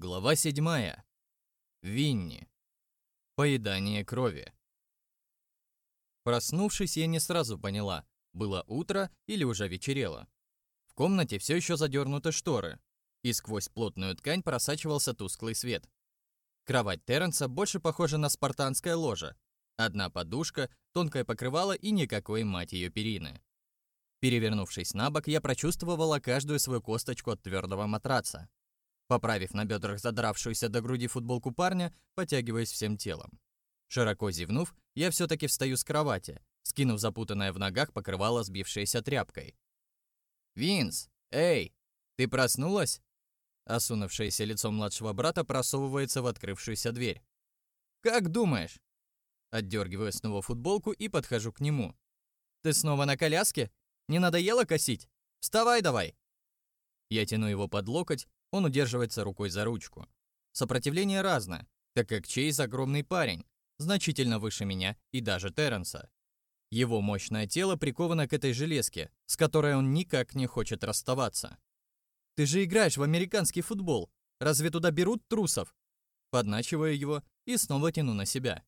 Глава 7. Винни. Поедание крови. Проснувшись, я не сразу поняла, было утро или уже вечерело. В комнате все еще задернуты шторы, и сквозь плотную ткань просачивался тусклый свет. Кровать Терренса больше похожа на спартанское ложе. Одна подушка, тонкое покрывало и никакой мать ее перины. Перевернувшись на бок, я прочувствовала каждую свою косточку от твердого матраца. Поправив на бедрах задравшуюся до груди футболку парня, потягиваясь всем телом. Широко зевнув, я все-таки встаю с кровати, скинув запутанное в ногах покрывало сбившееся тряпкой. «Винс! Эй! Ты проснулась?» Осунувшееся лицо младшего брата просовывается в открывшуюся дверь. «Как думаешь?» Отдергиваю снова футболку и подхожу к нему. «Ты снова на коляске? Не надоело косить? Вставай давай!» Я тяну его под локоть, он удерживается рукой за ручку. Сопротивление разное, так как Чейз огромный парень, значительно выше меня и даже Терренса. Его мощное тело приковано к этой железке, с которой он никак не хочет расставаться. «Ты же играешь в американский футбол. Разве туда берут трусов?» Подначиваю его и снова тяну на себя.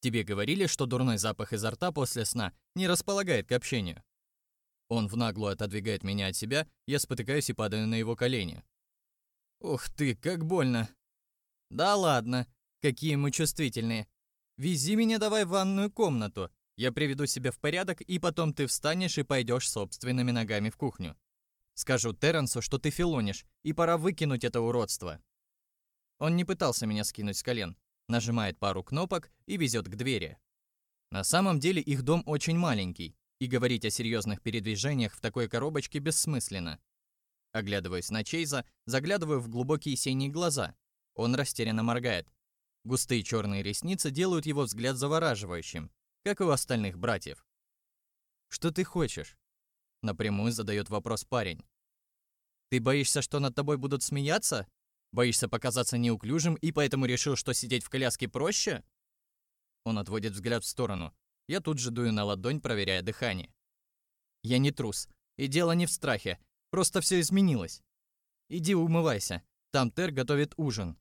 «Тебе говорили, что дурной запах изо рта после сна не располагает к общению?» Он в наглую отодвигает меня от себя, я спотыкаюсь и падаю на его колени. Ух ты, как больно. Да ладно, какие мы чувствительные. Вези меня давай в ванную комнату. Я приведу себя в порядок, и потом ты встанешь и пойдешь собственными ногами в кухню. Скажу Терренсу, что ты филонишь, и пора выкинуть это уродство. Он не пытался меня скинуть с колен. Нажимает пару кнопок и везет к двери. На самом деле их дом очень маленький, и говорить о серьезных передвижениях в такой коробочке бессмысленно. Оглядываясь на Чейза, заглядываю в глубокие синие глаза. Он растерянно моргает. Густые черные ресницы делают его взгляд завораживающим, как и у остальных братьев. «Что ты хочешь?» Напрямую задает вопрос парень. «Ты боишься, что над тобой будут смеяться? Боишься показаться неуклюжим и поэтому решил, что сидеть в коляске проще?» Он отводит взгляд в сторону. Я тут же дую на ладонь, проверяя дыхание. «Я не трус. И дело не в страхе. Просто все изменилось. Иди умывайся. Там Тер готовит ужин.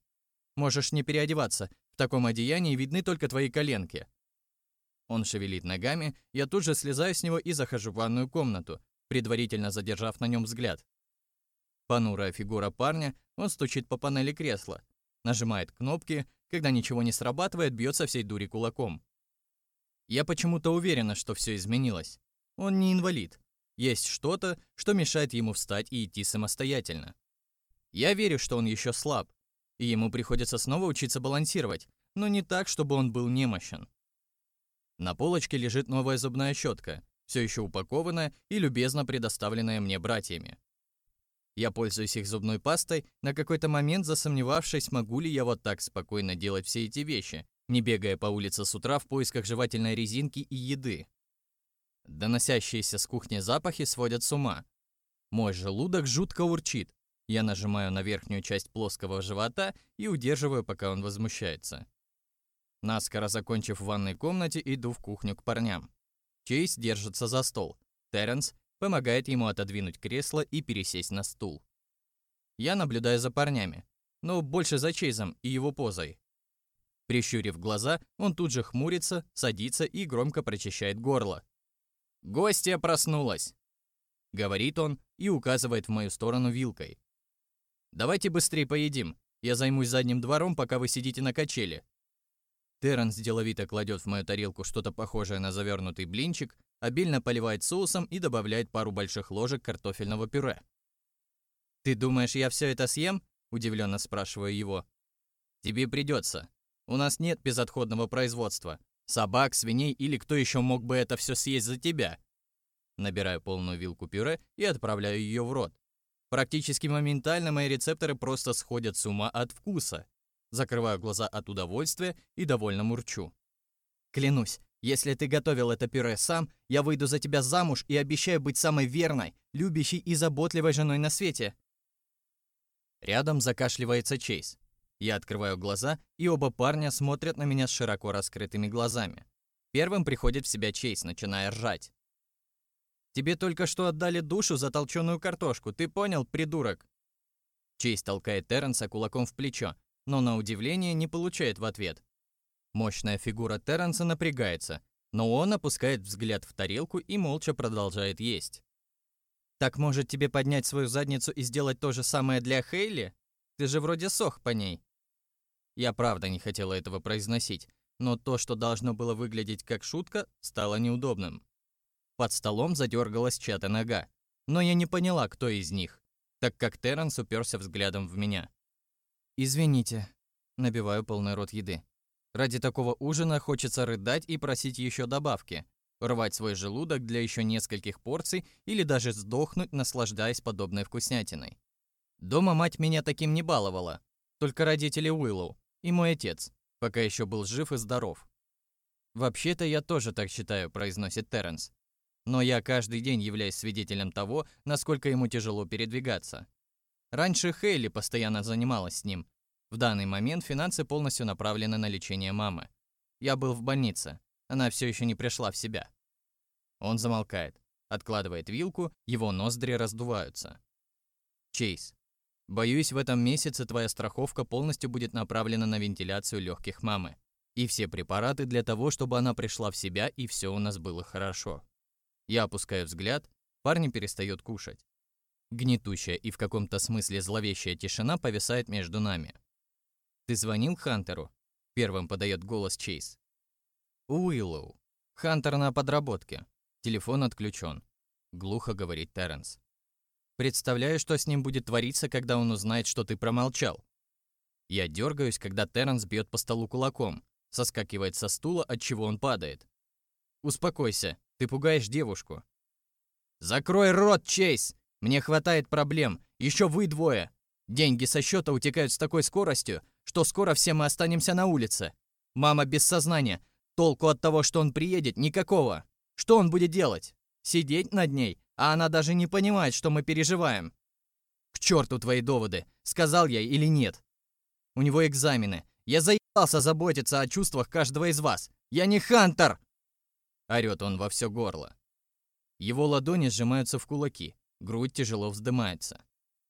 Можешь не переодеваться. В таком одеянии видны только твои коленки. Он шевелит ногами, я тут же слезаю с него и захожу в ванную комнату, предварительно задержав на нем взгляд. Понурая фигура парня, он стучит по панели кресла, нажимает кнопки, когда ничего не срабатывает, бьется всей дури кулаком. Я почему-то уверена, что все изменилось. Он не инвалид, есть что-то, что мешает ему встать и идти самостоятельно. Я верю, что он еще слаб, и ему приходится снова учиться балансировать, но не так, чтобы он был немощен. На полочке лежит новая зубная щетка, все еще упакованная и любезно предоставленная мне братьями. Я пользуюсь их зубной пастой, на какой-то момент засомневавшись, могу ли я вот так спокойно делать все эти вещи, не бегая по улице с утра в поисках жевательной резинки и еды. Доносящиеся с кухни запахи сводят с ума. Мой желудок жутко урчит. Я нажимаю на верхнюю часть плоского живота и удерживаю, пока он возмущается. Наскоро закончив в ванной комнате, иду в кухню к парням. Чейз держится за стол. Терренс помогает ему отодвинуть кресло и пересесть на стул. Я наблюдаю за парнями, но больше за Чейзом и его позой. Прищурив глаза, он тут же хмурится, садится и громко прочищает горло. «Гостья проснулась!» Говорит он и указывает в мою сторону вилкой. «Давайте быстрее поедим. Я займусь задним двором, пока вы сидите на качели». Терренс деловито кладет в мою тарелку что-то похожее на завернутый блинчик, обильно поливает соусом и добавляет пару больших ложек картофельного пюре. «Ты думаешь, я все это съем?» – удивленно спрашиваю его. «Тебе придется. У нас нет безотходного производства собак, свиней или кто еще мог бы это все съесть за тебя. Набираю полную вилку пюре и отправляю ее в рот. Практически моментально мои рецепторы просто сходят с ума от вкуса. Закрываю глаза от удовольствия и довольно мурчу. Клянусь, если ты готовил это пюре сам, я выйду за тебя замуж и обещаю быть самой верной, любящей и заботливой женой на свете. Рядом закашливается Чейз. Я открываю глаза, и оба парня смотрят на меня с широко раскрытыми глазами. Первым приходит в себя Чейз, начиная ржать. «Тебе только что отдали душу за толченую картошку, ты понял, придурок?» Чейз толкает Терренса кулаком в плечо, но на удивление не получает в ответ. Мощная фигура Терренса напрягается, но он опускает взгляд в тарелку и молча продолжает есть. «Так может тебе поднять свою задницу и сделать то же самое для Хейли? Ты же вроде сох по ней». Я правда не хотела этого произносить, но то, что должно было выглядеть как шутка, стало неудобным. Под столом задергалась чья-то нога, но я не поняла, кто из них, так как Терренс уперся взглядом в меня. «Извините», — набиваю полный рот еды. Ради такого ужина хочется рыдать и просить еще добавки, рвать свой желудок для еще нескольких порций или даже сдохнуть, наслаждаясь подобной вкуснятиной. Дома мать меня таким не баловала, только родители Уиллоу и мой отец, пока еще был жив и здоров. «Вообще-то я тоже так считаю», – произносит Терренс. «Но я каждый день являюсь свидетелем того, насколько ему тяжело передвигаться. Раньше Хейли постоянно занималась с ним. В данный момент финансы полностью направлены на лечение мамы. Я был в больнице. Она все еще не пришла в себя». Он замолкает, откладывает вилку, его ноздри раздуваются. «Чейз, Боюсь, в этом месяце твоя страховка полностью будет направлена на вентиляцию легких мамы. И все препараты для того, чтобы она пришла в себя и все у нас было хорошо. Я опускаю взгляд, парень перестает кушать. Гнетущая и в каком-то смысле зловещая тишина повисает между нами. «Ты звонил Хантеру?» Первым подает голос Чейз. «Уиллоу. Хантер на подработке. Телефон отключен», — глухо говорит Терренс. Представляю, что с ним будет твориться, когда он узнает, что ты промолчал. Я дергаюсь, когда Терренс бьет по столу кулаком, соскакивает со стула, от чего он падает. Успокойся, ты пугаешь девушку. Закрой рот, Чейз! Мне хватает проблем. Еще вы двое. Деньги со счета утекают с такой скоростью, что скоро все мы останемся на улице. Мама без сознания. Толку от того, что он приедет, никакого. Что он будет делать? Сидеть над ней, а она даже не понимает, что мы переживаем. К черту твои доводы, сказал я или нет. У него экзамены. Я заебался заботиться о чувствах каждого из вас. Я не Хантер! Орёт он во все горло. Его ладони сжимаются в кулаки, грудь тяжело вздымается.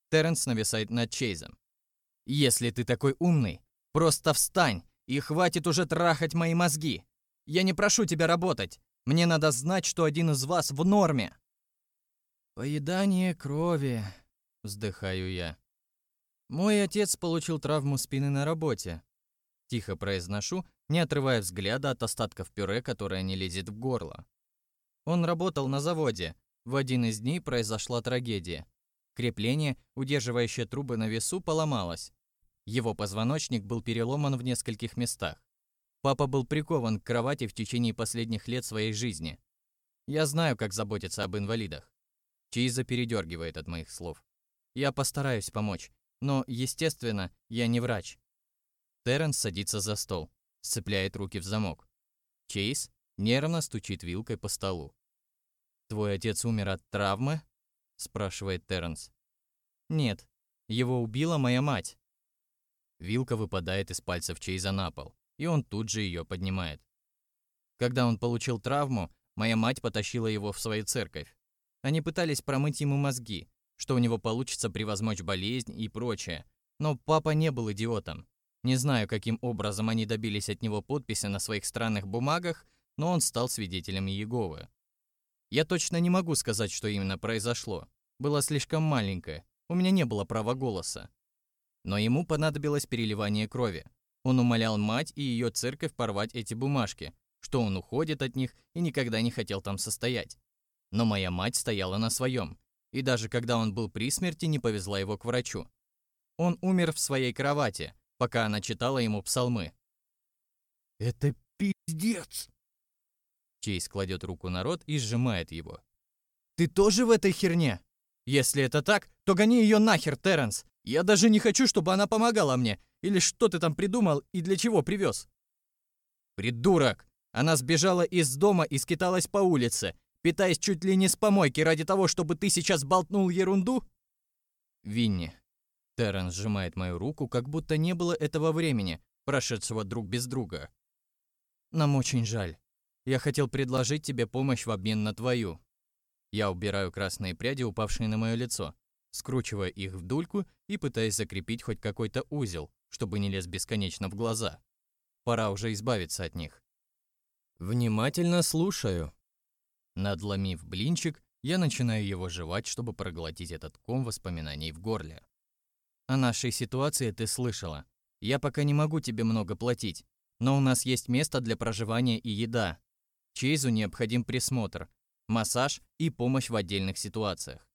Терренс нависает над Чейзом. «Если ты такой умный, просто встань и хватит уже трахать мои мозги. Я не прошу тебя работать. Мне надо знать, что один из вас в норме». «Поедание крови», — вздыхаю я. «Мой отец получил травму спины на работе». Тихо произношу, не отрывая взгляда от остатков пюре, которое не лезет в горло. Он работал на заводе. В один из дней произошла трагедия. Крепление, удерживающее трубы на весу, поломалось. Его позвоночник был переломан в нескольких местах. Папа был прикован к кровати в течение последних лет своей жизни. Я знаю, как заботиться об инвалидах. Чейза передергивает от моих слов. Я постараюсь помочь, но, естественно, я не врач. Терренс садится за стол, сцепляет руки в замок. Чейз нервно стучит вилкой по столу. «Твой отец умер от травмы?» – спрашивает Терренс. «Нет, его убила моя мать». Вилка выпадает из пальцев Чейза на пол, и он тут же ее поднимает. Когда он получил травму, моя мать потащила его в свою церковь. Они пытались промыть ему мозги, что у него получится превозмочь болезнь и прочее. Но папа не был идиотом. Не знаю, каким образом они добились от него подписи на своих странных бумагах, но он стал свидетелем Иеговы. Я точно не могу сказать, что именно произошло. Было слишком маленькое, у меня не было права голоса. Но ему понадобилось переливание крови. Он умолял мать и ее церковь порвать эти бумажки, что он уходит от них и никогда не хотел там состоять. Но моя мать стояла на своем, и даже когда он был при смерти, не повезла его к врачу. Он умер в своей кровати, пока она читала ему псалмы. «Это пиздец!» Чейз кладет руку на рот и сжимает его. «Ты тоже в этой херне? Если это так, то гони ее нахер, Терренс! Я даже не хочу, чтобы она помогала мне! Или что ты там придумал и для чего привез?» «Придурок! Она сбежала из дома и скиталась по улице, питаясь чуть ли не с помойки ради того, чтобы ты сейчас болтнул ерунду? Винни. Террен сжимает мою руку, как будто не было этого времени, прошедшего друг без друга. Нам очень жаль. Я хотел предложить тебе помощь в обмен на твою. Я убираю красные пряди, упавшие на мое лицо. скручивая их в дульку и пытаясь закрепить хоть какой-то узел, чтобы не лез бесконечно в глаза. Пора уже избавиться от них. Внимательно слушаю. Надломив блинчик, я начинаю его жевать, чтобы проглотить этот ком воспоминаний в горле. О нашей ситуации ты слышала. Я пока не могу тебе много платить, но у нас есть место для проживания и еда. Чейзу необходим присмотр, массаж и помощь в отдельных ситуациях.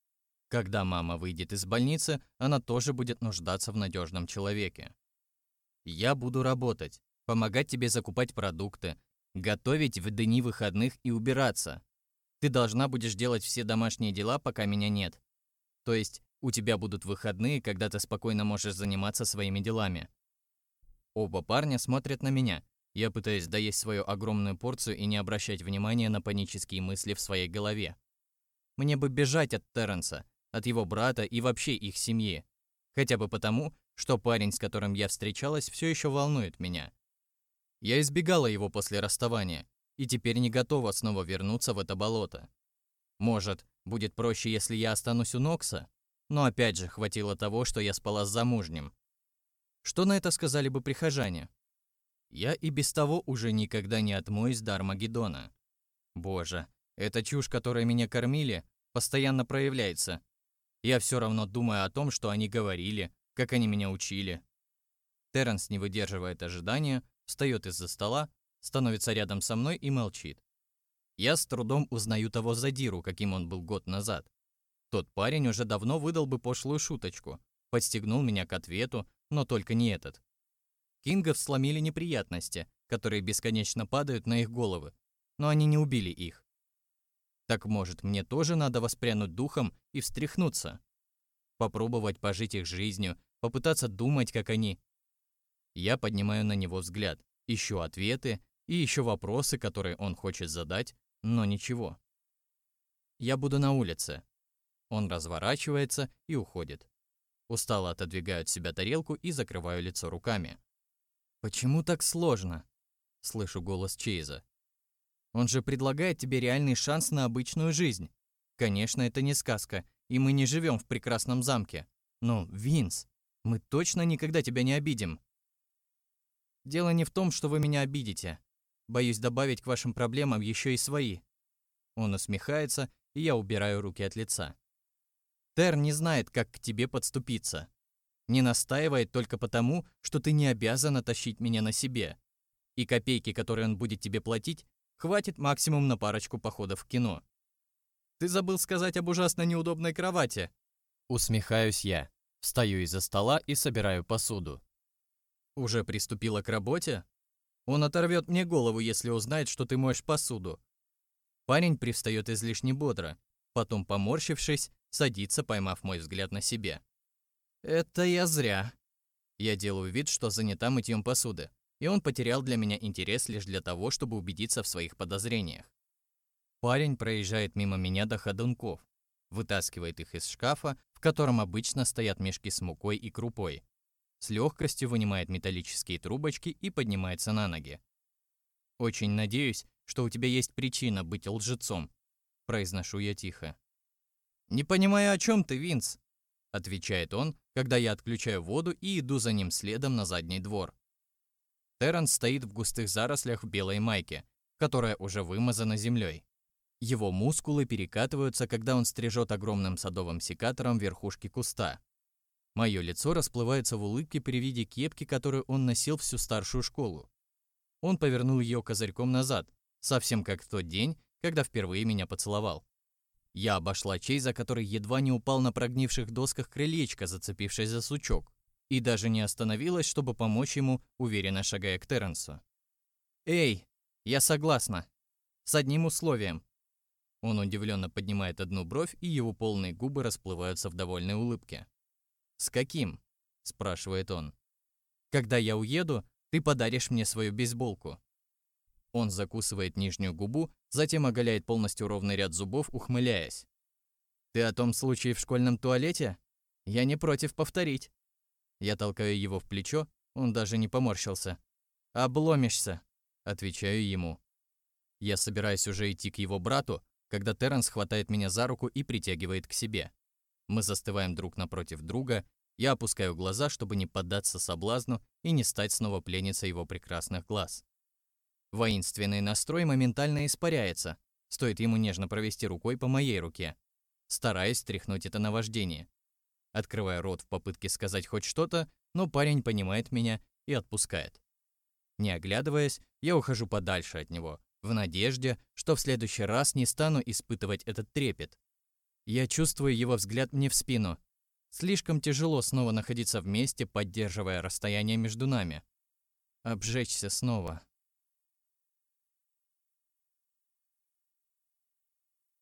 Когда мама выйдет из больницы, она тоже будет нуждаться в надежном человеке. Я буду работать, помогать тебе закупать продукты, готовить в дни выходных и убираться. Ты должна будешь делать все домашние дела, пока меня нет. То есть у тебя будут выходные, когда ты спокойно можешь заниматься своими делами. Оба парня смотрят на меня. Я пытаюсь доесть свою огромную порцию и не обращать внимания на панические мысли в своей голове. Мне бы бежать от Терренса, от его брата и вообще их семьи. Хотя бы потому, что парень, с которым я встречалась, все еще волнует меня. Я избегала его после расставания и теперь не готова снова вернуться в это болото. Может, будет проще, если я останусь у Нокса? Но опять же, хватило того, что я спала с замужним. Что на это сказали бы прихожане? Я и без того уже никогда не отмоюсь до Армагеддона. Боже, эта чушь, которой меня кормили, постоянно проявляется. Я все равно думаю о том, что они говорили, как они меня учили. Терренс не выдерживает ожидания, встает из-за стола, становится рядом со мной и молчит. Я с трудом узнаю того задиру, каким он был год назад. Тот парень уже давно выдал бы пошлую шуточку, подстегнул меня к ответу, но только не этот. Кингов сломили неприятности, которые бесконечно падают на их головы, но они не убили их. Так может, мне тоже надо воспрянуть духом и встряхнуться? Попробовать пожить их жизнью, попытаться думать, как они. Я поднимаю на него взгляд, ищу ответы и еще вопросы, которые он хочет задать, но ничего. Я буду на улице. Он разворачивается и уходит. Устало отодвигаю от себя тарелку и закрываю лицо руками. «Почему так сложно?» – слышу голос Чейза. «Он же предлагает тебе реальный шанс на обычную жизнь. Конечно, это не сказка, и мы не живем в прекрасном замке. Но, Винс, мы точно никогда тебя не обидим». «Дело не в том, что вы меня обидите. Боюсь добавить к вашим проблемам еще и свои». Он усмехается, и я убираю руки от лица. Тер не знает, как к тебе подступиться. Не настаивает только потому, что ты не обязана тащить меня на себе. И копейки, которые он будет тебе платить, хватит максимум на парочку походов в кино. Ты забыл сказать об ужасно неудобной кровати. Усмехаюсь я, встаю из-за стола и собираю посуду. Уже приступила к работе? Он оторвет мне голову, если узнает, что ты моешь посуду. Парень привстает излишне бодро, потом, поморщившись, садится, поймав мой взгляд на себе. «Это я зря». Я делаю вид, что занята мытьем посуды, и он потерял для меня интерес лишь для того, чтобы убедиться в своих подозрениях. Парень проезжает мимо меня до ходунков, вытаскивает их из шкафа, в котором обычно стоят мешки с мукой и крупой, с легкостью вынимает металлические трубочки и поднимается на ноги. «Очень надеюсь, что у тебя есть причина быть лжецом», – произношу я тихо. «Не понимаю, о чем ты, Винс», – отвечает он, когда я отключаю воду и иду за ним следом на задний двор. Терренс стоит в густых зарослях в белой майке, которая уже вымазана землей. Его мускулы перекатываются, когда он стрижет огромным садовым секатором верхушки куста. Мое лицо расплывается в улыбке при виде кепки, которую он носил всю старшую школу. Он повернул ее козырьком назад, совсем как в тот день, когда впервые меня поцеловал. Я обошла Чейза, который едва не упал на прогнивших досках крылечка, зацепившись за сучок, и даже не остановилась, чтобы помочь ему, уверенно шагая к Терренсу. «Эй, я согласна. С одним условием». Он удивленно поднимает одну бровь, и его полные губы расплываются в довольной улыбке. «С каким?» – спрашивает он. «Когда я уеду, ты подаришь мне свою бейсболку». Он закусывает нижнюю губу, затем оголяет полностью ровный ряд зубов, ухмыляясь. «Ты о том случае в школьном туалете? Я не против повторить». Я толкаю его в плечо, он даже не поморщился. «Обломишься», — отвечаю ему. Я собираюсь уже идти к его брату, когда Терренс хватает меня за руку и притягивает к себе. Мы застываем друг напротив друга, я опускаю глаза, чтобы не поддаться соблазну и не стать снова пленницей его прекрасных глаз. Воинственный настрой моментально испаряется, стоит ему нежно провести рукой по моей руке, стараясь стряхнуть это наваждение. Открывая рот в попытке сказать хоть что-то, но парень понимает меня и отпускает. Не оглядываясь, я ухожу подальше от него, в надежде, что в следующий раз не стану испытывать этот трепет. Я чувствую его взгляд мне в спину. Слишком тяжело снова находиться вместе, поддерживая расстояние между нами. Обжечься снова.